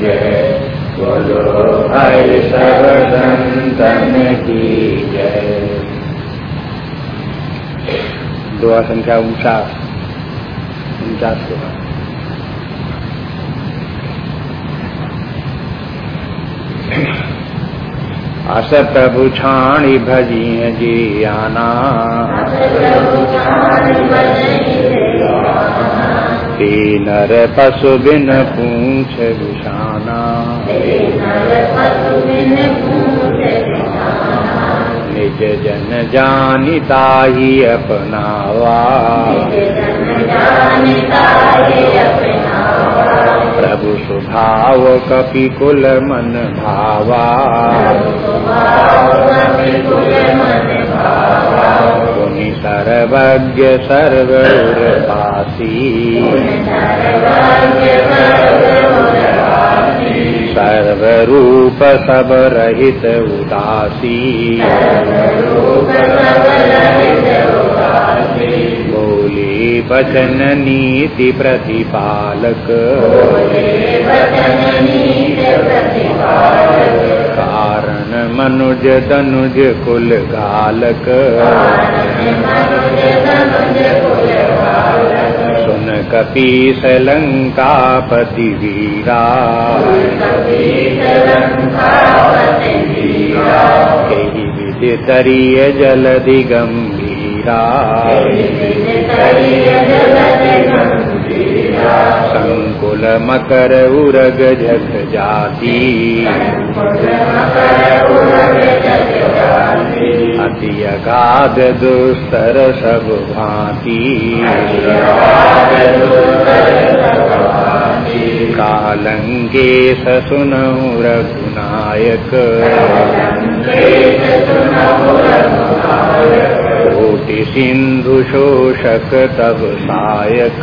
जय बोलो भाई सब संतन की जय। दुआ संख्या उनचास। उनचास बाद। अस प्रभु छाणी भजी जी आना नर पशु बिन पूछ विषाना निज जन जानिता ही अपनावा प्रभु स्वभाव कपि कुल मन भावा। मुनि सर्वज्ञ सर्वपासी सर्वरूप सब रहित उदासी। बोली बचन नीति प्रतिपालक कारण मनुज तनुज कुल गालक लंकापति वीरा यही विधि तरीय जलधि गंभीरा संकुल मकर उरग जग जाती। अति अगाध दुस्तर सब भांति। कालंके ससुनहु रघुनायक। कोटि सिंधु शोषक तब सायक।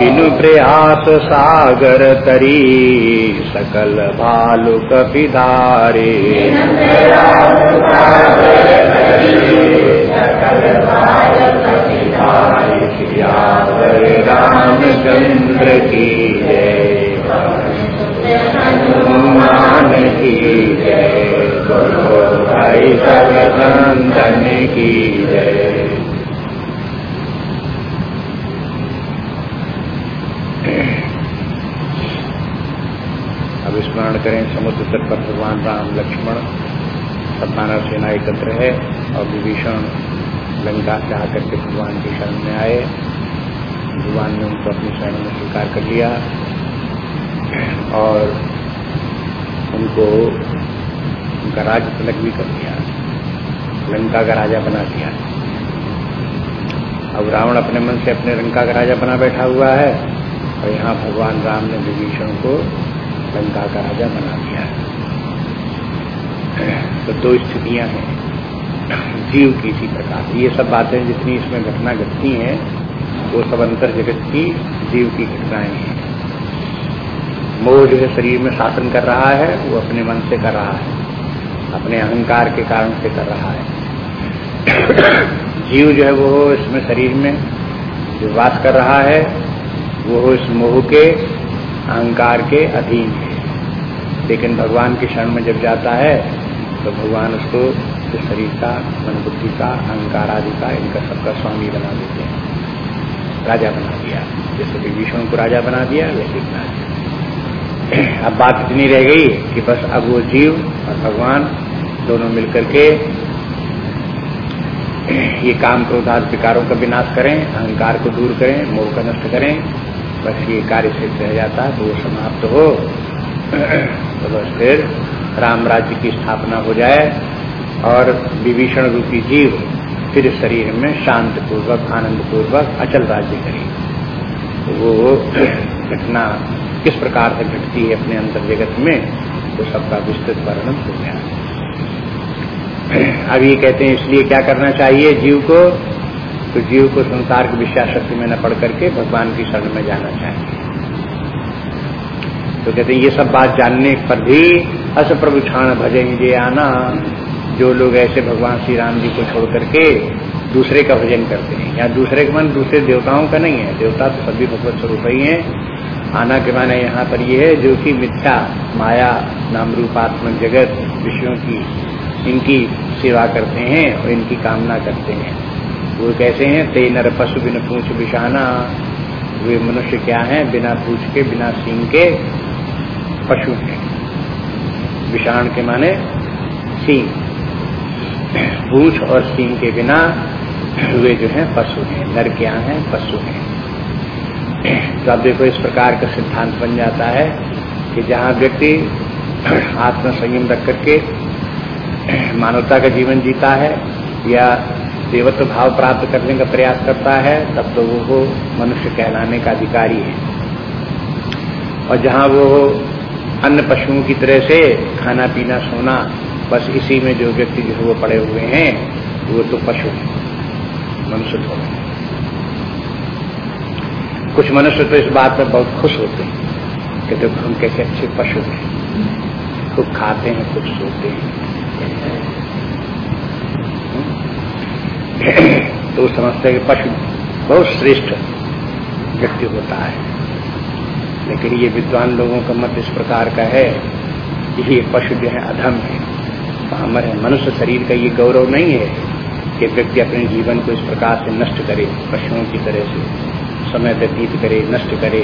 बिनु प्रयास सागर तरी सकल भालु कपिधारे रामचंद्र की जय हनुमान की जय बोलो भाई सब की जय स्मरण करें, समुद्र तट पर भगवान राम, लक्ष्मण सब मानव सेना एकत्र है और विभीषण लंका से आकर के भगवान की शरण में आए। भगवान ने उनको अपनी शरण में स्वीकार कर लिया और उनको उनका राज्य तिलक भी कर दिया, लंका का राजा बना दिया। अब रावण अपने मन से अपने लंका का राजा बना बैठा हुआ है और यहाँ भगवान राम ने विभीषण को लंका का राजा बना दिया। तो दो स्थितियाँ हैं। जीव की इसी प्रकार। ये सब बातें जितनी इसमें घटना घटती हैं, वो सब अंतर जगत की जीव की घटनाएँ हैं। मोह जो है शरीर में शासन कर रहा है, वो अपने मन से कर रहा है। अपने अहंकार के कारण से कर रहा है। जीव जो है वो इसमें शरीर में जो वास कर रहा है, वो इस मोह के, अहंकार के अधीन है। लेकिन भगवान की शरण में जब जाता है तो भगवान उसको शरीर का मन बुद्धि का, अहंकार आदि का, इनका सबका स्वामी बना देते हैं। राजा बना दिया। जैसे विभीषण को राजा बना दिया, वैसे बना दिया। अब बात इतनी रह गई कि बस अब वो जीव और भगवान दोनों मिलकर के ये काम क्रोधाद विकारों का विनाश करें, अहंकार को दूर करें, मोह का नष्ट करें, बस ये कार्य सिद्ध रह जाता है तो वो समाप्त हो। तो बस फिर राम राज्य की स्थापना हो जाए और विभीषण रूपी जीव फिर शरीर में शांत पूर्वक आनंद पूर्वक अचल राज्य करे। तो वो घटना किस प्रकार से घटती है अपने अंतर जगत में तो सबका विस्तृत वर्णन हो गया। अब ये कहते हैं, इसलिए क्या करना चाहिए जीव को? तो जीव को संसार की विश्वास शक्ति में न पढ़ करके भगवान की शरण में जाना चाहिए। तो कहते हैं, ये सब बात जानने पर भी अस प्रभु क्षण भजे जे आना। जो लोग ऐसे भगवान श्री राम जी को छोड़ करके दूसरे का भजन करते हैं, या दूसरे का मन दूसरे देवताओं का नहीं है। देवता तो सभी भगवत स्वरूप ही है। आना के माने यहाँ पर ये है, जो कि मिथ्या, माया नाम रूपात्मक जगत, विषयों की, इनकी सेवा करते हैं और इनकी कामना करते हैं। वो कैसे हैं? ते नर पशु बिन पूछ बिछाना। वे मनुष्य क्या हैं? बिना पूछ के, बिना सींग के पशु हैं। विषाण के माने सींग। पूछ और सींग के बिना वे जो है पशु हैं नर क्या हैं, पशु हैं। तो अब देखो, इस प्रकार का सिद्धांत बन जाता है कि जहाँ व्यक्ति आत्म संयम रख करके मानवता का जीवन जीता है या देवत्व भाव प्राप्त करने का प्रयास करता है, तब तो वो मनुष्य कहलाने का अधिकारी है। और जहाँ वो अन्य पशुओं की तरह से खाना, पीना, सोना, बस इसी में जो व्यक्ति जो वो पड़े हुए हैं, वो तो पशु मनुष्य थोड़े कुछ मनुष्य तो इस बात में बहुत खुश होते हैं कि देखो, हम कैसे अच्छे पशु हैं। खूब खाते हैं खूब सोते हैं। तो समझते हैं कि पशु बहुत श्रेष्ठ व्यक्ति होता है। लेकिन ये विद्वान लोगों का मत इस प्रकार का है कि ये पशु जो है, अधम है। हमारे मनुष्य शरीर का ये गौरव नहीं है कि व्यक्ति अपने जीवन को इस प्रकार से नष्ट करे, पशुओं की तरह से समय व्यतीत करे, नष्ट करे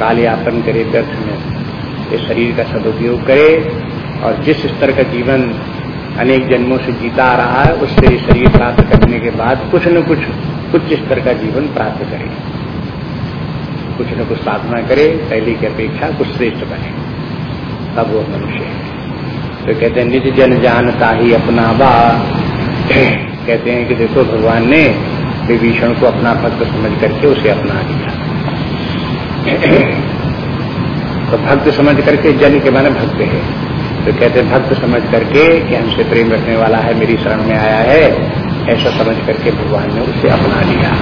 काल यापन करे, व्यर्थ में इस शरीर का सदुपयोग करे और जिस स्तर का जीवन अनेक जन्मों से जीता आ रहा है, उससे शरीर प्राप्त करने के बाद कुछ न कुछ उच्च स्तर का जीवन प्राप्त करे। कुछ न कुछ साधना करे पहले की अपेक्षा कुछ श्रेष्ठ बने। तब वो मनुष्य है। तो कहते हैं, निज जन जानता ही अपना बा। कहते हैं कि देखो, भगवान ने विभीषण को अपना भक्त समझ करके उसे अपना लिया तो भक्त समझ करके जन के माने भक्त है। तो कहते भक्त समझ करके कि हमसे प्रेम रखने वाला है, मेरी शरण में आया है, ऐसा समझ करके भगवान ने उसे अपना लिया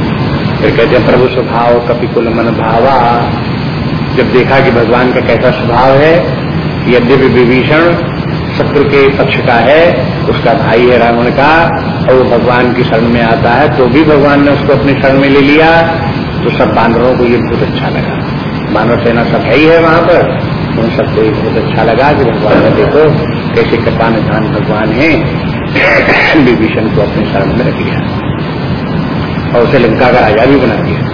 फिर कहते हैं, प्रभु स्वभाव कपिकुल मन भावा। जब देखा कि भगवान का कैसा स्वभाव है यद्यपि विभीषण शत्रु के पक्ष का है, उसका भाई है रावण का, और वो भगवान की शरण में आता है तो भी भगवान ने उसको अपनी शरण में ले लिया तो सब बानरों को ये बहुत अच्छा लगा। मानव सेना सब है ही है वहाँ पर, उन सबको ये बहुत अच्छा लगा कि भगवान ने देखो कैसे कृपा निधान भगवान है। विभीषण को अपनी शरण में रख लिया। और उसे लंका का राजा भी बना दिया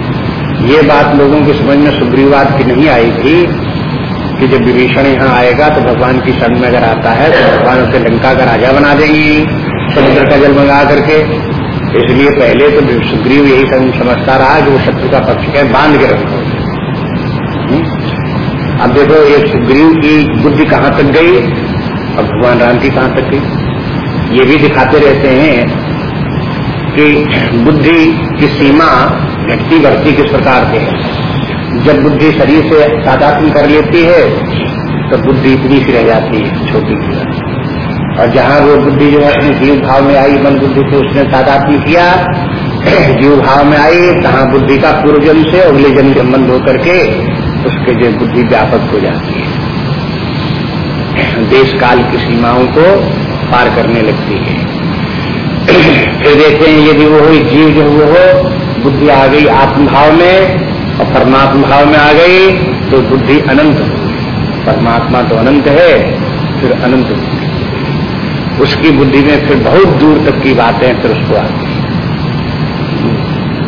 ये बात लोगों की समझ में सुग्रीवाद की नहीं आई थी कि जब विभीषण यहाँ आएगा तो भगवान की शरण में अगर आता है तो भगवान उसे लंका का राजा बना देंगे, समुद्र का जल मंगा करके। इसलिए पहले तो सुग्रीव यही समझता रहा कि वो शत्रु का पक्ष है, बाँध के रखो। हम्म? अब देखो, ये सुग्रीव की बुद्धि कहाँ तक गई? और भगवान राम की कहाँ तक गई? ये भी दिखाते रहते हैं कि बुद्धि की सीमा घटती बढ़ती किस प्रकार से है? जब बुद्धि शरीर से तादात्म कर लेती है तो बुद्धि इतनी सी रह जाती है, छोटी सी। और जहाँ वो बुद्धि जो है अपने जीव भाव में आई, मन बुद्धि से उसने तादात्म किया, जीव भाव में आई, तहां बुद्धि का पूर्व जन्म से अगले जन्म संबंध होकर के उसके जो बुद्धि व्यापक हो जाती है। देश काल की सीमाओं को पार करने लगती है। फिर देखते हैं यदि वो हुई, जीव जो वो हो बुद्धि आ गई आत्मभाव में और परमात्मा भाव में आ गई तो बुद्धि अनंत परमात्मा तो अनंत है, फिर अनंत उसकी बुद्धि में फिर बहुत दूर तक की बातें फिर उसको आती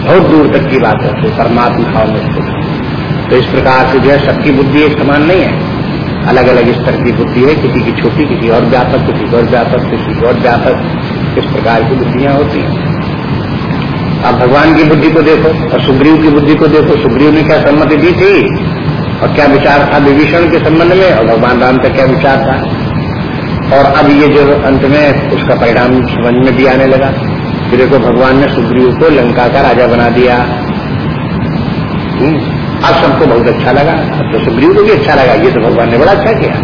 बहुत दूर तक की बात है परमात्मा भाव में स्थित तो इस प्रकार से जो है, सबकी बुद्धि एक समान नहीं है। अलग अलग स्तर की बुद्धि है, किसी की छोटी, किसी और व्यापक, किसी और व्यापक, किसी और व्यापक। इस प्रकार की बुद्धियाँ होती हैं। अब भगवान की बुद्धि को देखो और सुग्रीव की बुद्धि को देखो। सुग्रीव ने क्या सम्मति दी थी? और क्या विचार था? विभीषण के संबंध में और भगवान राम का क्या विचार था? और अब ये जो अंत में उसका परिणाम समझ में भी आने लगा। फिर देखो भगवान ने सुग्रीव को लंका का राजा बना दिया। हम्म, अब सबको बहुत अच्छा लगा। अब तो सुग्रीव को भी अच्छा लगा। ये तो भगवान ने बड़ा अच्छा किया।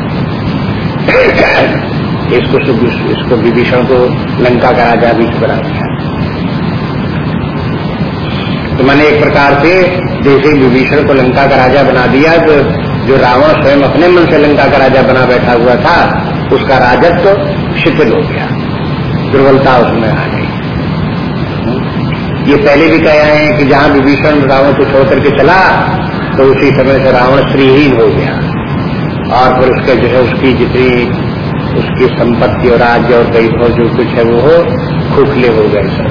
इसको इसको विभीषण को लंका का राजा भी बना दिया। तो मैंने एक प्रकार से जैसे विभीषण को लंका का राजा बना दिया तो जो रावण स्वयं अपने मन से लंका का राजा बना बैठा हुआ था, उसका राजत्व तो शिथिल हो गया। दुर्बलता उसमें आ गई। ये पहले भी कहे हैं कि जहाँ विभीषण रावण को छोड़ करके चला तो उसी समय से रावण श्रीहीन हो गया। और फिर उसके जो है, उसकी जितनी उसकी संपत्ति और राज्य और वैभव जो कुछ है वो हो, खोखले हो गए सब।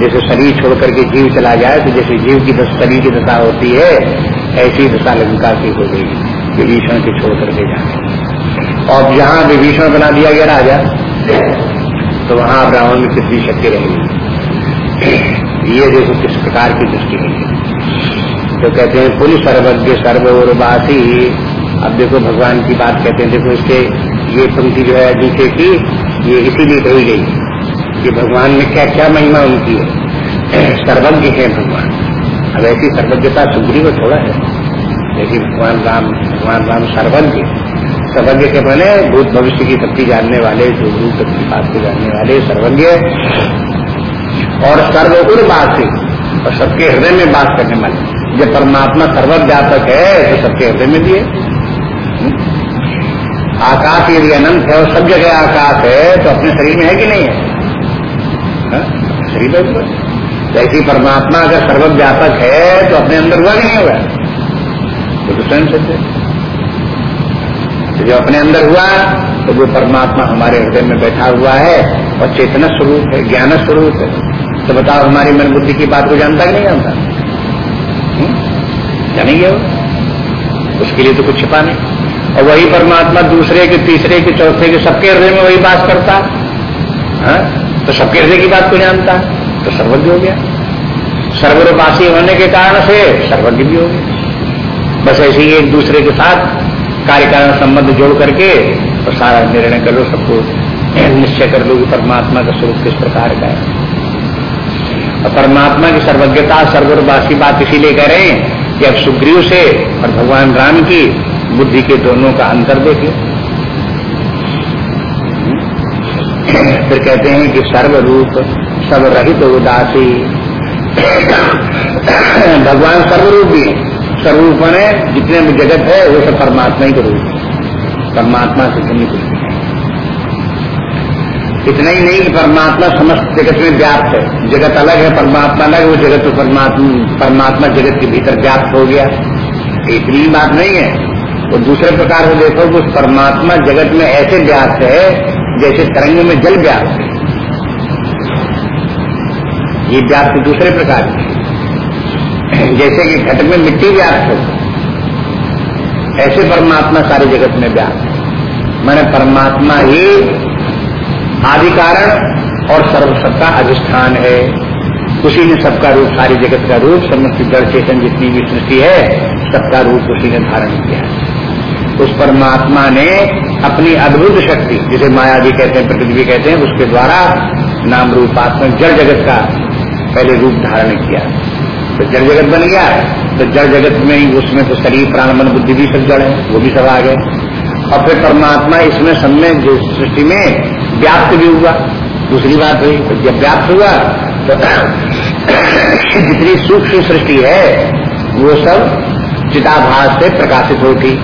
जैसे शरीर छोड़ करके जीव चला जाए तो जैसे जीव की दस शरीर की दशा होती है, ऐसी दशा लंका की हो गई विभीषण के छोड़ करके जाए और जहाँ विभीषण बना दिया गया राजा तो वहाँ रावण में कितनी शक्ति रहेगी? ये देखो किस प्रकार की दृष्टि है। तो कहते हैं पुल सर्वज्ञ सर्व सर्वोरवासी। अब देखो, भगवान की बात कहते हैं, देखो इसके ये पंक्ति जो है नीचे की, ये इसीलिए कही गई कि भगवान में क्या क्या महिमा उनकी है। सर्वज्ञ है भगवान। अब ऐसी सर्वज्ञता सुग्रीव थोड़ा है। लेकिन भगवान राम भगवान राम सर्वज्ञ सर्वज्ञ के बने, भूत भविष्य की शक्ति जानने वाले, जो रूप की बात को जानने वाले सर्वज्ञ। और सर्वगुण वासी और सबके हृदय में बात करने वाले। जब परमात्मा सर्वव्यापक है तो सबके हृदय में भी है? आकाश यदि अनंत है और सब जगह आकाश है तो अपने शरीर में है कि नहीं है? हाँ? शरीर में जैसी परमात्मा अगर सर्वव्यापक है तो अपने अंदर हुआ कि नहीं हुआ? तो, तो स्वयं सत्य तो जो अपने अंदर हुआ तो वो परमात्मा हमारे हृदय में बैठा हुआ है और चेतना स्वरूप है ज्ञान स्वरूप है। तो बताओ हमारी मन बुद्धि की बात को जानता कि नहीं जानता? हम्म? जानेंगे वो। उसके लिए तो कुछ छिपा नहीं। और वही परमात्मा दूसरे के, तीसरे के, चौथे के, सबके हृदय में वही बात करता। है? तो सबके हृदय की बात को जानता। है तो सर्वज्ञ हो गया। सर्वरूपासी होने के कारण से सर्वज्ञ भी हो गया। बस ऐसे ही एक दूसरे के साथ कार्य कारण संबंध जोड़ करके और सारा निर्णय कर लो, सबको निश्चय कर लो कि परमात्मा का स्वरूप किस प्रकार का है। और परमात्मा की सर्वज्ञता सर्वरवासी बात इसीलिए कह रहे हैं कि अब सुग्रीव से और भगवान राम की बुद्धि के दोनों का अंतर देखिए। फिर कहते हैं कि सर्वरूप, सर्वरहित उदासी। भगवान सर्वरूप भी सर्वरूप ने जितने भी जगत है, वो सब परमात्मा ही का रूप परमात्मा से भिन्न कुछ इतना ही नहीं कि परमात्मा समस्त जगत में व्याप्त है। जगत अलग है, परमात्मा अलग वो जगत तो परमात्मा परमात्मा जगत के भीतर व्याप्त हो गया। इतनी बात नहीं है। वो दूसरे प्रकार से देखो कि परमात्मा जगत में ऐसे व्यास है, जैसे तरंग में जल व्यास है। ये व्याप्त दूसरे प्रकार के जैसे कि घट में मिट्टी व्याप्त हो, ऐसे परमात्मा सारे जगत में व्याप्त है। मैंने परमात्मा ही आदि कारण और सर्वसत्ता अधिष्ठान है। उसी ने सबका रूप, सारी जगत का रूप, समस्त जड़ चेतन जितनी भी सृष्टि है, सबका रूप उसी ने धारण किया उस परमात्मा ने अपनी अद्भुत शक्ति, जिसे माया जी कहते हैं प्रकृति भी कहते हैं, उसके द्वारा नाम रूपात्मक जड़ जगत का पहले रूप धारण किया। तो जड़ जगत बन गया तो जड़ जगत में ही उसमें तो शरीर, प्राण, मन, बुद्धि भी सब जड़ है, वो भी सब आ गए। और फिर परमात्मा इसमें सब में सृष्टि में व्याप्त भी हुआ। दूसरी बात हुई तो जब व्याप्त हुआ तो जितनी सूक्ष्म सृष्टि है, वो सब चिताभास से प्रकाशित होती।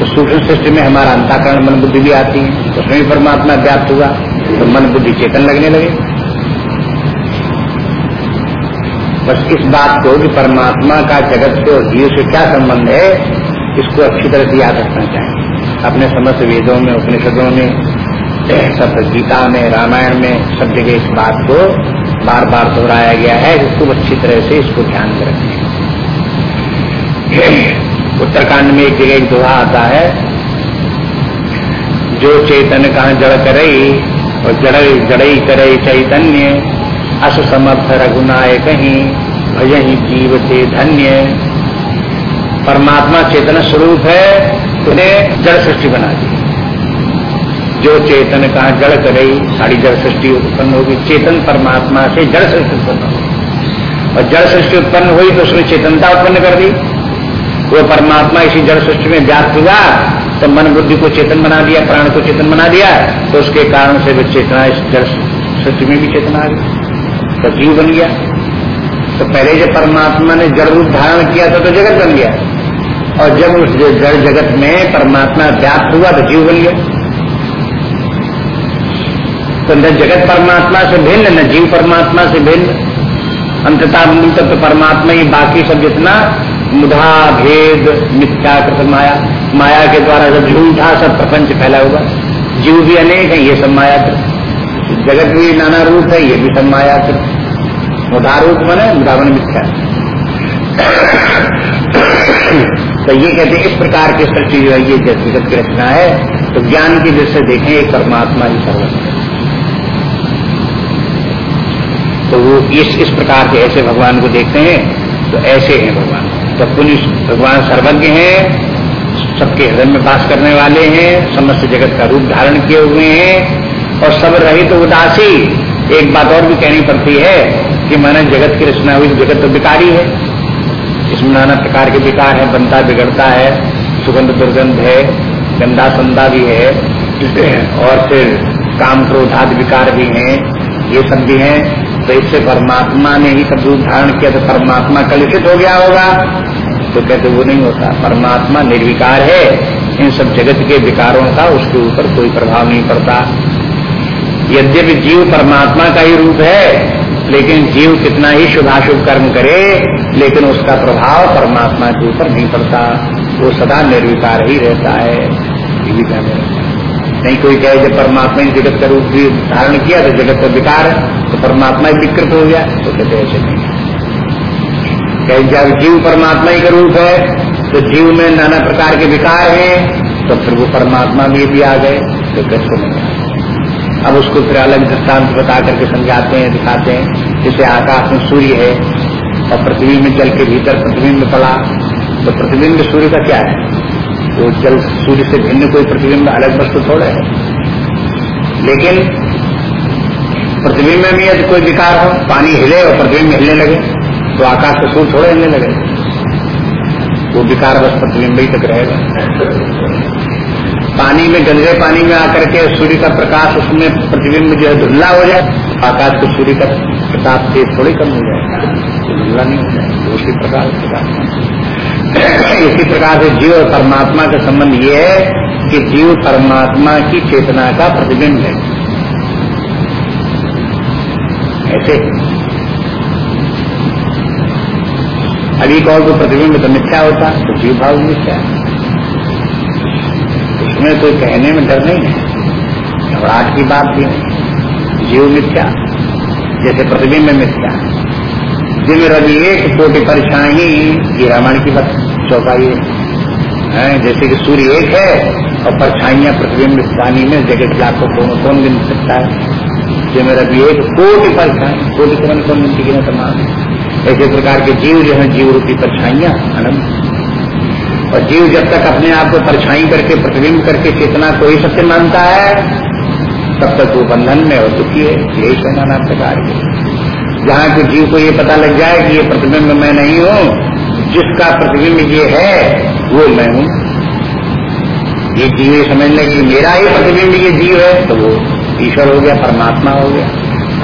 तो सूक्ष्म सृष्टि में हमारा अंताकरण मन बुद्धि भी आती है। उसमें भी परमात्मा व्याप्त हुआ तो मन बुद्धि चेतन लगने लगे। बस इस बात को कि परमात्मा का जगत से और जीव से क्या संबंध है, इसको अच्छी तरह से याद रखना चाहिए। अपने समस्त वेदों में, उपनिषदों में, सब गीता में, रामायण में, सब जगह इस बात को बार बार दोहराया गया है इसको अच्छी तरह से इसको ध्यान में रखें। उत्तरकांड में एक जगह एक दोहा आता है, जो चेतन कहा जड़ करई और जड़, जड़ई करे चैतन्य अस समर्थ रघुनाय कहीं भजही जीव थे धन्य। परमात्मा चेतन स्वरूप है, उन्हें जड़ सृष्टि बना दी। जो चेतन कहा जड़ करई, सारी जड़ सृष्टि उत्पन्न होगी। चेतन परमात्मा से जड़ सृष्टि उत्पन्न होगी। और जड़ सृष्टि उत्पन्न हुई तो उसने चेतनता उत्पन्न कर दी। वो परमात्मा इसी जड़ सृष्टि में व्याप्त हुआ तो मन बुद्धि को चेतन बना दिया, प्राण को चेतन बना दिया तो उसके कारण से वो चेतना इस जड़ सृष्टि में भी चेतना आ गई। तो जीव बन गया। तो पहले जब परमात्मा ने जड़ रूप धारण किया था तो जगत बन गया। और जब उस जड़ जगत में परमात्मा व्याप्त हुआ तो जीव बन गया। तो न जगत परमात्मा से भिन्न, न जीव परमात्मा से भिन्न। अंतता मूल तत्व तो परमात्मा ही बाकी सब जितना मुधा, भेद, मिथ्या कृत माया। माया के द्वारा जब झूठा सब प्रपंच फैला हुआ, जीव भी अनेक है, ये सब माया जगत भी नाना रूप है, ये भी सब माया मुधा रूप मुधा बने मिथ्या। तो ये कहते हैं, इस प्रकार की सृष्टि जो है, ये जगत की रचना है तो ज्ञान की दृष्टि देखें, एक परमात्मा ही सर्वस्व तो वो इस इस प्रकार के ऐसे भगवान को देखते हैं तो ऐसे हैं भगवान। तो पुलिस भगवान सर्वज्ञ हैं, सबके हृदय में बास करने वाले हैं, समस्त जगत का रूप धारण किए हुए हैं, और सब रही तो उदासी, एक बात और भी कहनी पड़ती है कि माना जगत की रचना हुई, जगत तो विकारी है। इसमें नाना प्रकार के विकार है, बनता बिगड़ता है, सुगंध दुर्गंध है, गंदा संदा भी है, और फिर काम क्रोधाद विकार भी हैं, ये सब भी हैं। तो इससे परमात्मा ने ही सब रूप धारण किया तो परमात्मा कलुषित हो गया होगा। तो कहते वो नहीं होता। परमात्मा निर्विकार है। इन सब जगत के विकारों का उसके ऊपर कोई प्रभाव नहीं पड़ता। यद्यपि जीव परमात्मा का ही रूप है, लेकिन जीव कितना ही शुभाशुभ कर्म करे, लेकिन उसका प्रभाव परमात्मा के ऊपर नहीं पड़ता। वो सदा निर्विकार ही रहता है। भी कहने नहीं कोई कहे, जब परमात्मा ने जगत का रूप भी धारण किया तो जगत का विकार है परमात्मा ही विकृत हो गया तो कहते ऐसे नहीं। कहीं जब जीव परमात्मा ही का रूप है तो जीव में नाना प्रकार के विकार हैं तो फिर वो परमात्मा भी भी आ गए तो कैसे नहीं। अब उसको फिर अलग दृष्टांत बता करके समझाते हैं, दिखाते हैं, जैसे आकाश में सूर्य है, और पृथ्वी में जल के भीतर प्रतिबिंब पड़ा तो प्रतिबिंब सूर्य का क्या है? वो जल सूर्य से भिन्न कोई प्रतिबिंब अलग वस्तु थोड़ा है। लेकिन प्रतिबिंब में भी यदि कोई विकार हो, पानी हिले और प्रतिबिंब हिलने लगे तो आकाश से सूर्य थोड़े हिलने लगे। वो विकार बस प्रतिबिंब ही तक रहेगा। पानी में, गंदे पानी में आकर के सूर्य का प्रकाश, उसमें प्रतिबिंब जो है धुल्ला हो जाए, आकाश को सूर्य का प्रकाश से थोड़ी कम हो जाए। धुल्ला नहीं हो जाए उसी प्रकार इसी प्रकार से जीव और परमात्मा का संबंध ये है कि जीव परमात्मा की चेतना का प्रतिबिंब है। ऐसे। अभी कहो तो प्रतिबिंब तो मिथ्या होता तो जीव भाव मिथ्या। उसमें कोई कहने में डर नहीं है। घबराहट की बात भी नहीं जीव मिथ्या, जैसे प्रतिबिंब मिथ्या। दिन रवि एक कोटि परछाई, ये रामायण की बात चौपाई है। जैसे कि सूर्य एक है, और परछाइयाँ प्रतिबिंब, पानी में जगह लाखों कौन कौन गिन सकता है? जो मेरा भी एक कोटि परछाई कोटि कौन कौन गिनती गिना तमाम। ऐसे प्रकार के जीव जो है जीव रूपी परछाइयाँ, अनंत। और जीव जब तक अपने आप को परछाई करके, प्रतिबिंब करके चेतना को ही सत्य मानता है, तब तक वो बंधन में और दुखी है। यही है नाना प्रकार के। जहाँ के जीव को ये पता लग जाए कि ये प्रतिबिंब मैं नहीं हूँ, जिसका प्रतिबिंब ये है, वो मैं हूँ। ये जीव समझ लें कि मेरा ही प्रतिबिंब ये जीव है तो वो ईश्वर हो गया, परमात्मा हो गया।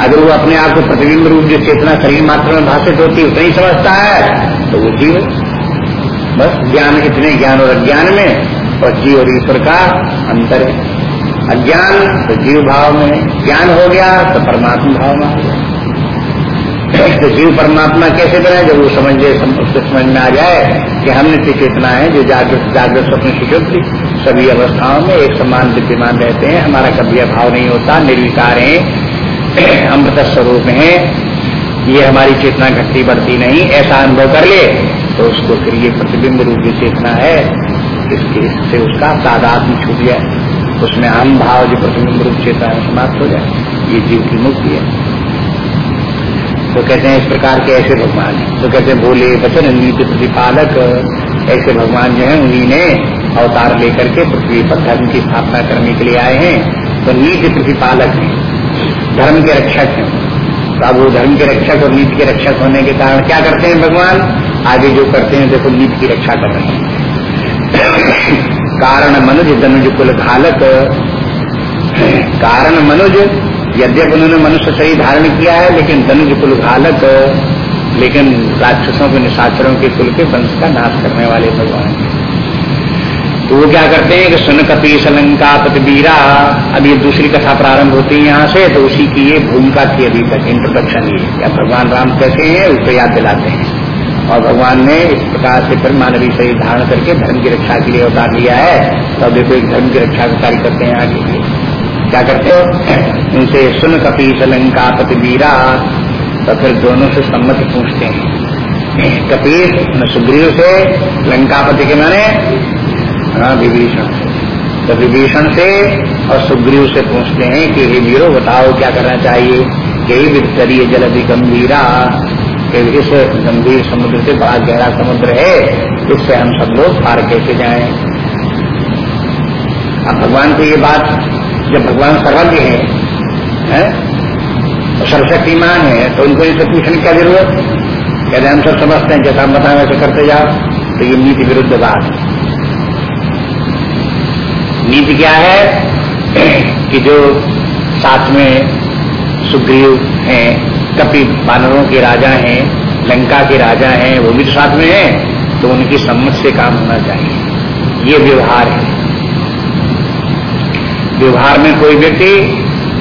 अगर वो अपने आप को प्रतिबिंब रूप जो चेतना शरीर मात्र में भाषित होती है उतना समझता है तो वो जीव बस ज्ञान इतने ज्ञान और अज्ञान में, और जीव और ईश्वर का अंतर है। अज्ञान तो जीव भाव में ज्ञान हो गया तो परमात्मा भाव में तो जीव परमात्मा कैसे बने? जब वो समझ समझ में आ जाए कि हमने तो चेतना है, जो जागृत जागृत स्वप्न सुषुप्ति सभी अवस्थाओं में एक समान विद्यमान रहते हैं। हमारा कभी अभाव नहीं होता, निर्विकार है, अमृत स्वरूप है। ये हमारी चेतना घटती बढ़ती नहीं, ऐसा अनुभव कर ले तो उसको फिर ये प्रतिबिंब रूप की चेतना है, इसके इससे उसका तादाद में छूट जाए। उसमें हम भाव जो प्रतिबिंब रूप चेता है, समाप्त हो जाए। ये जीव की मुक्ति है। तो कहते हैं इस प्रकार के ऐसे भगवान तो कहते हैं भोले वचन नीति प्रतिपालक, ऐसे भगवान जो है, उन्हीं ने अवतार लेकर के पृथ्वी पर धर्म की स्थापना करने के लिए आए हैं तो नीति प्रतिपालक हैं, धर्म के रक्षक हैं। तो अब वो धर्म के रक्षक और नीति के रक्षक होने के कारण क्या करते हैं भगवान? आगे जो करते हैं, देखो नीति की रक्षा कर रहे हैं। कारण मनुज धनुज कुल घालक। कारण मनुज, यद्यप उन्होंने मनुष्य सही धारण किया है, लेकिन धनुज कुल घालक, लेकिन राक्षसों के निशाचरों के कुल के वंश का नाश करने वाले भगवान तो वो क्या करते हैं कि सुन कपीस लंका पतबीरा अब ये दूसरी कथा प्रारंभ होती है यहाँ से तो उसी की ये भूमिका थी अभी तक इंट्रोडक्शन ये। या भगवान राम कैसे हैं, उसको याद दिलाते हैं। और भगवान ने इस प्रकार से फिर मानवीय शरीर धारण करके धर्म की रक्षा के लिए उतार लिया है। तो देखो एक धर्म की रक्षा का कार्य करते हैं आगे। क्या करते हो? उनसे सुन कपी सलंका पतिवीरा तो फिर दोनों से सम्मत पूछते हैं। कपीर सुग्रीव से लंकापति के माने हाँ विभीषण से। तो विभीषण से और सुग्रीव से पूछते हैं कि हे वीरो बताओ क्या करना चाहिए? यही विस्तरीय जल अभी गंभीरा इस गंभीर समुद्र से बड़ा गहरा समुद्र है इससे हम सब लोग पार कैसे जाए? अब भगवान को ये बात जब भगवान सर्वज्ञ है, है? तो सर्वशक्तिमान है तो उनको इनसे पूछने क्या ज़रूरत? कहते हम सब समझते हैं जैसा हम बताएँ वैसे करते जाओ। तो ये नीति विरुद्ध बात नीति क्या है कि जो साथ में सुग्रीव हैं कपि बानरों के राजा हैं लंका के राजा हैं वो भी तो साथ में हैं तो उनकी सम्मत से काम होना चाहिए। ये व्यवहार है। व्यवहार में कोई व्यक्ति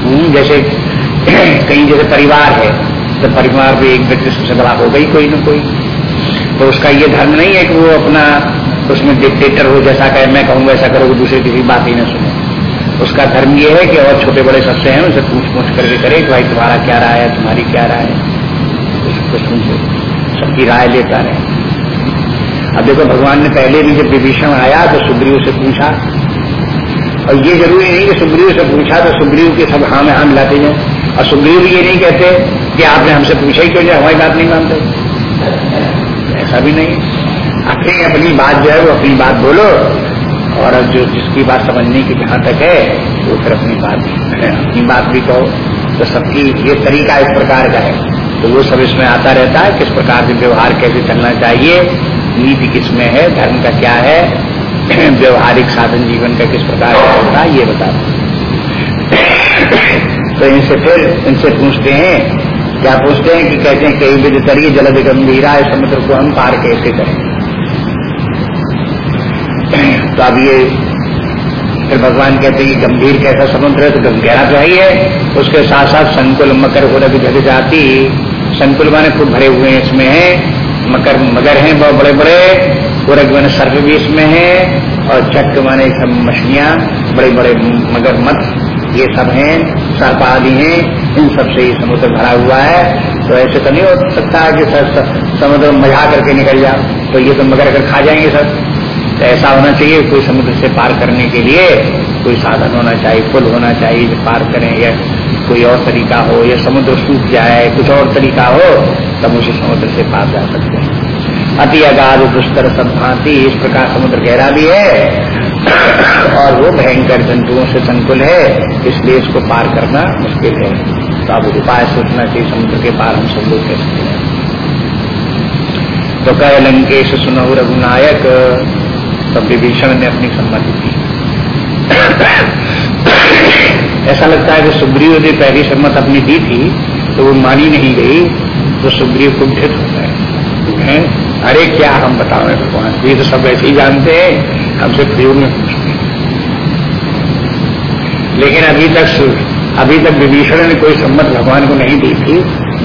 हम्म, जैसे कहीं जैसे परिवार है तो परिवार में एक व्यक्ति सबसे बड़ा हो गई कोई ना कोई। तो उसका ये धर्म नहीं है कि वो अपना उसमें डिक्टेटर हो जैसा कहे, मैं कहूँ वैसा करो दूसरे किसी बात ही ना सुने। उसका धर्म ये है कि और छोटे बड़े सबसे हैं, उनसे पूछ पूछ करके करे कि भाई तुम्हारा क्या राय है, तुम्हारी क्या राय है। उसको सबकी राय लेता रहे। अब देखो, भगवान ने पहले भी जब विभीषण आया तो सुग्रीव से पूछा। और ये ज़रूरी नहीं कि सुग्रीव से पूछा तो सुग्रीव के सब हाँ में हाँ मिलाते जाए। और सुग्रीव ये नहीं कहते कि आपने हमसे पूछा ही क्यों जाए, हमारी बात नहीं मानते। ऐसा भी नहीं अपनी अपनी बात जो है, वो अपनी बात बोलो। और अब जो जिसकी बात समझने की जहाँ तक है, वो फिर अपनी बात अपनी बात भी कहो तो सबकी ये तरीका इस प्रकार का है। तो वो सब इसमें आता रहता है, किस प्रकार से व्यवहार कैसे चलना चाहिए, नीति किसमें है, धर्म का क्या है, व्यवहारिक साधन जीवन का किस प्रकार का होता है, ये बता तो इनसे फिर, इनसे पूछते हैं, क्या पूछते हैं कि कहते हैं कई विधि तरीके जलद गंभीरा है, समुद्र को हम पार कैसे करें? तो अब ये फिर भगवान कहते हैं कि गंभीर कैसा समुद्र है तो गहरा तो है ही है। उसके साथ साथ संकुल मकर हो रही जग जाती। संकुल माने खूब भरे हुए हैं इसमें है। मकर मगर हैं, बहुत बड़े बड़े गोरख माने सर्प भी इसमें है। और चक्र माने सब मछलियाँ बड़े बड़े मगर मत, ये सब हैं। सर्प आदि हैं। इन सबसे ये समुद्र भरा हुआ है। तो ऐसे तो नहीं हो सकता कि समुद्र मज़ा करके निकल जाओ। तो ये तो मगर अगर खा जाएँगे सब। तो ऐसा होना चाहिए, कोई समुद्र से पार करने के लिए कोई साधन होना चाहिए, पुल होना चाहिए, जो पार करें, या कोई और तरीका हो, या समुद्र सूख जाए, कुछ और तरीका हो, तब उसे समुद्र से पार जा सकते हैं। अति अगाध दुष्कर सब भांति इस प्रकार समुद्र गहरा भी है, और वो भयंकर जंतुओं से संकुल है, इसलिए इसको पार करना मुश्किल है। तो अब उपाय सोचना चाहिए, समुद्र के पार हम सब लोग कैसे तो कह लंकेश, सुनहु रघुनायक तब विभीषण ने अपनी सम्मति दी ऐसा लगता है कि सुग्रीव ने पहली सम्मत अपनी दी थी तो वो मानी नहीं गई तो सुग्रीव कुंठित हो गए। अरे क्या हम बताओ भगवान? ये तो सब ऐसे ही जानते हैं, हमसे प्रयोग में पूछते लेकिन अभी तक अभी तक विभीषण ने कोई सम्मत भगवान को नहीं दी थी,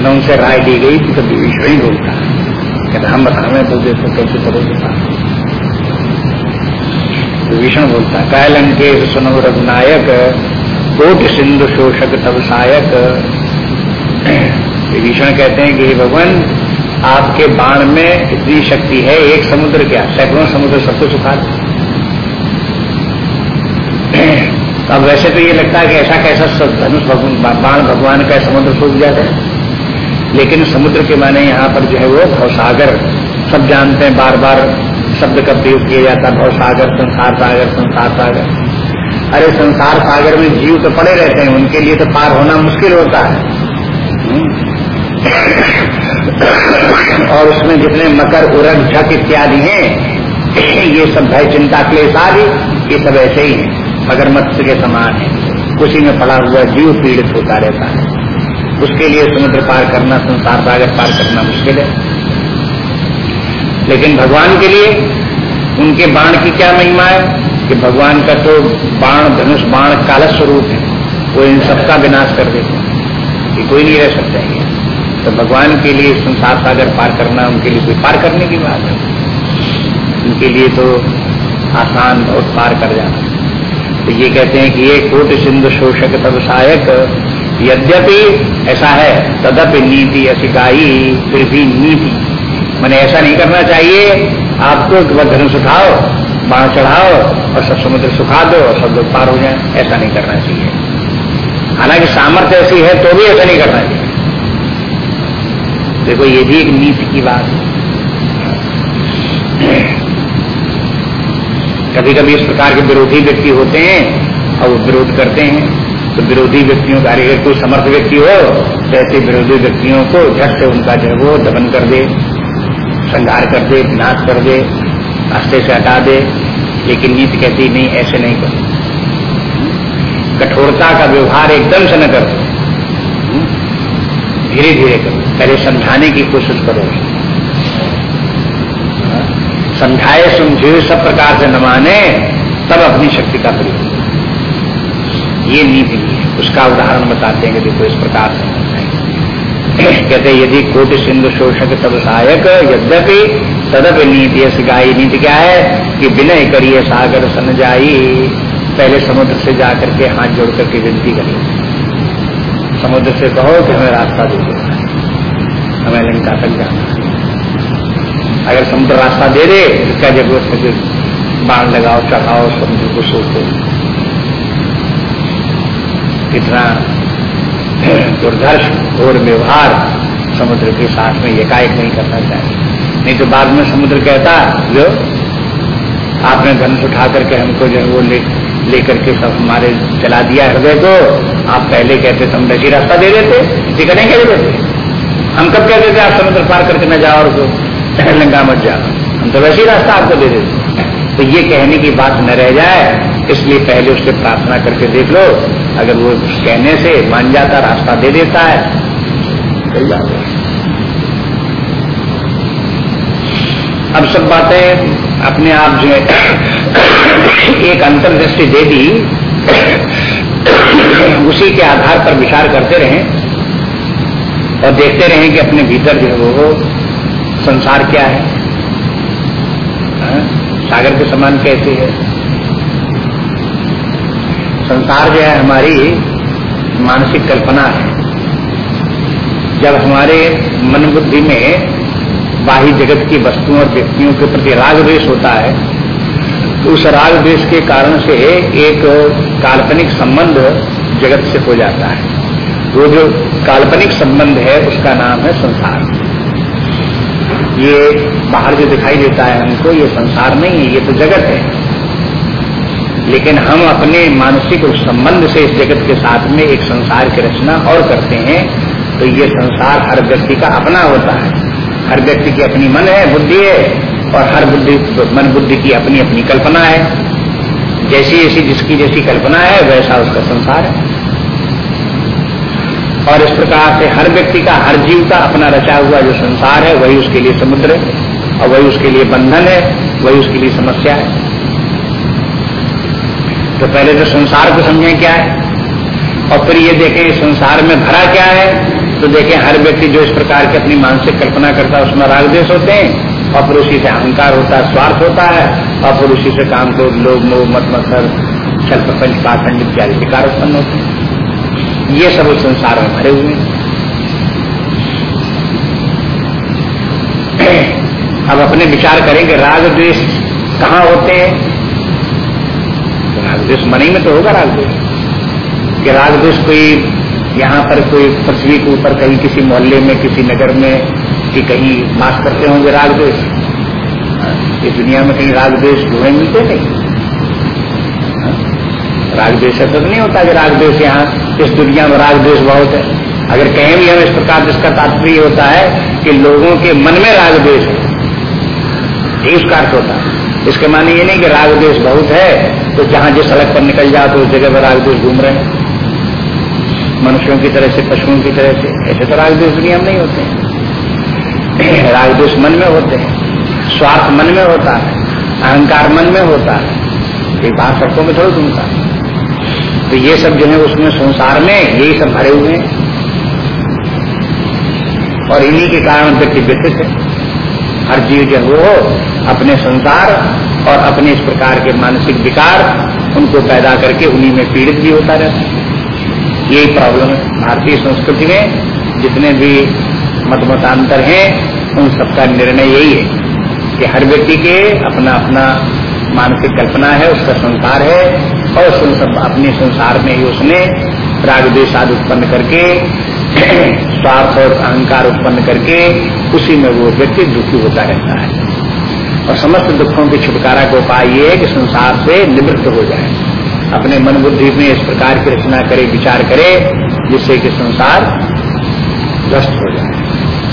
न उनसे राय दी गई थी तो विभीषण ही बोलता है। हम बतावे तो देखो कैसे करोगे। विभीषण बोलता कैलन के सुनो रघुनायक, कोट सिंधु शोषक तब सायक. विभीषण कहते हैं कि, हे भगवान, आपके बाण में इतनी शक्ति है, एक समुद्र क्या? सैकड़ों समुद्र सबको सुखा तो अब वैसे तो ये लगता है कि ऐसा कैसा धनुष बाण भगवान का समुद्र सूख जाता है। लेकिन समुद्र के माने यहाँ पर जो है वो भवसागर, सब जानते हैं बार बार शब्द का प्रयोग किया जाता है भवसागर संसार सागर संसार सागर। अरे, संसार सागर में जीव तो पड़े रहते हैं, उनके लिए तो पार होना मुश्किल होता है। और उसमें जितने मकर, उरग, झक इत्यादि हैं, ये सब भय, चिंता, क्लेश आदि, ये सब ऐसे ही हैं मगरमच्छ के समान है। उसी में पड़ा हुआ जीव पीड़ित होता रहता है। उसके लिए समुद्र पार करना, संसार सागर पार करना मुश्किल है। लेकिन भगवान के लिए उनके बाण की क्या महिमा है? कि भगवान का तो बाण, धनुष बाण काल स्वरूप है। वो इन सबका विनाश कर देते हैं। कि कोई नहीं रह सकता है। तो भगवान के लिए संसार सागर पार करना उनके लिए कोई पार करने की बात है। उनके लिए तो आसान बहुत पार कर जाना। तो ये कहते हैं कि ये कोट सिंधु शोषक तब सहायक, यद्यपि ऐसा है, तदपि नीति असिकाई फिर भी नीति। मैंने ऐसा नहीं करना चाहिए। आपको धनुष सुखाओ बाढ़ चढ़ाओ और सब समुद्र सुखा दो और सब लोग पार हो जाए। ऐसा नहीं करना चाहिए। हालाँकि सामर्थ्य ऐसी है तो भी ऐसा नहीं करना चाहिए। देखो, ये भी एक नीति की बात है। कभी कभी इस प्रकार के विरोधी व्यक्ति होते हैं और वो विरोध करते हैं। तो विरोधी व्यक्तियों का अगर कोई समर्थ व्यक्ति हो तो ऐसे विरोधी व्यक्तियों को झट से उनका जो वो दमन कर दे। संहार कर दे विनाश कर दे, रास्ते से हटा दे, लेकिन नीति कहती, नहीं, ऐसे नहीं करो। कठोरता का व्यवहार एकदम से न कर। धीरे धीरे करो। पहले समझाने की कोशिश करो। समझाए, समझे, सब प्रकार से न माने, तब अपनी शक्ति का प्रयोग ये नीति नहीं है। उसका उदाहरण बताते हैं कि देखो, इस प्रकार से कहते यदि कोटि सिंधु शोषक तब सहायक, यद्यपि तदप नीति सिखाई नीति क्या है कि विनय करिए, सागर सन जाई। पहले समुद्र से जाकर के हाथ जोड़ करके विनती करिए। समुद्र से कहो कि हमें रास्ता दे दो। हमें लंका तक जाना अगर समुद्र रास्ता दे दे तो क्या ज़रूरत है बाण लगाओ, चढ़ाओ, समुद्र को सोचो। कितना दुर्धर्ष और व्यवहार समुद्र के साथ में एकाएक नहीं करना चाहिए। नहीं तो बाद में समुद्र कहता जो आपने धनुष उठा करके हमको जो वो ले, लेकर के सब हमारे चला दिया हृदय को। आप पहले कहते तो हम दशी रास्ता दे देते ठीक नहीं कह देते। हम कब कहते थे आप समुद्र पार करके न जाओ और लंका मत जाओ। हम तो वैसे ही रास्ता आपको दे देते तो ये कहने की बात न रह जाए, इसलिए पहले उससे प्रार्थना करके देख लो अगर वो कहने से मान जाता, रास्ता दे देता है, चल जाओ अब सब बातें अपने आप जो है, एक अंतर्दृष्टि दे दी, उसी के आधार पर विचार करते रहें और देखते रहें कि अपने भीतर जो है वो संसार क्या है। हाँ? सागर के समान कैसे है? संसार जो है हमारी मानसिक कल्पना है। जब हमारे मन बुद्धि में बाह्य जगत की वस्तुओं और व्यक्तियों के प्रति राग द्वेष होता है तो उस राग द्वेष के कारण से एक काल्पनिक संबंध जगत से हो जाता है। वो जो काल्पनिक संबंध है, उसका नाम है संसार। ये बाहर जो दिखाई देता है हमको, ये संसार नहीं है, ये तो जगत है। लेकिन हम अपने मानसिक संबंध से इस जगत के साथ में एक संसार की रचना और करते हैं तो ये संसार हर व्यक्ति का अपना होता है। हर व्यक्ति की अपनी मन है, बुद्धि है, और हर बुद्धि, मन बुद्धि की अपनी अपनी कल्पना है। जैसी जैसी जिसकी जैसी कल्पना है, वैसा उसका संसार है। और इस प्रकार से हर व्यक्ति का, हर जीव का अपना रचा हुआ जो संसार है, वही उसके लिए समुद्र है, और वही उसके लिए बंधन है, वही उसके लिए समस्या है। तो पहले तो संसार को समझें क्या है। और फिर ये देखें संसार में भरा क्या है। तो देखें, हर व्यक्ति जो इस प्रकार की अपनी मानसिक कल्पना करता है, उसमें राग देश होते हैं। और फिर उसी से अहंकार होता है, स्वार्थ होता है। और फिर उसी से काम को लोग मोह, मत, मत्सर छल प्रपंच पाखंड इत्यादि विकार उत्पन्न होते हैं। ये सब उस संसार में भरे हुए हैं। अब अपने विचार करेंगे राग द्वेष कहाँ होते हैं। राग इस मनी में तो होगा द्वेष कि राग कोई यहाँ पर कोई पृथ्वी के ऊपर कहीं किसी मोहल्ले में, किसी नगर में, कि कहीं मास करते होंगे द्वेष ये दुनिया में कहीं राग द्वेष ढूंढे मिलते नहीं। राग द्वेष ऐसा तो नहीं होता कि द्वेष यहाँ, इस दुनिया में द्वेष बहुत है। अगर कहें भी हम इस प्रकार जिसका तात्पर्य होता है कि लोगों के मन में राग है ये उसका अर्थ होता है। इसके माने ये नहीं कि द्वेष बहुत है तो जहाँ जिस सड़क पर निकल जाओ तो उस जगह पर राग द्वेष घूम रहे हैं। मनुष्यों की तरह से, पशुओं की तरह से, ऐसे तो राग द्वेष दुनिया नहीं होते हैं। मन में होते हैं, स्वार्थ मन में होता है, अहंकार मन में होता है। एक बात सड़कों में थोड़ी सुनता तो ये सब जो है उसमें संसार में यही सब भरे हुए हैं। और इन्हीं के कारण व्यक्ति व्यथित है। हर जीव जो वो अपने संसार और अपने इस प्रकार के मानसिक विकार उनको पैदा करके उन्हीं में पीड़ित भी होता रहता है। यही प्रॉब्लम है भारतीय संस्कृति में जितने भी मत मतांतर हैं, उन सबका निर्णय यही है कि हर व्यक्ति के अपना अपना मानसिक कल्पना है, उसका संसार है और सब अपने संसार में ही उसने राग देशाद उत्पन्न करके, स्वार्थ और अहंकार उत्पन्न करके उसी में वो व्यक्ति दुखी होता रहता है। और समस्त दुखों के छुटकारा का उपाय ये कि संसार से निवृत्त हो जाए। अपने मन बुद्धि में इस प्रकार की रचना करे, विचार करे, जिससे कि संसार ध्वस्त हो जाए।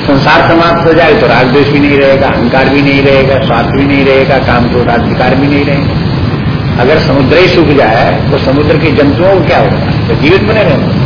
संसार समाप्त हो जाए तो द्वेष भी नहीं रहेगा, अहंकार भी नहीं रहेगा, स्वार्थ भी नहीं रहेगा, काम क्रोध अधिकार भी नहीं रहेगा। अगर समुद्र ही सूख जाए तो समुद्र के जंतुओं को क्या होगा? तो जीवित बने रहेंगे।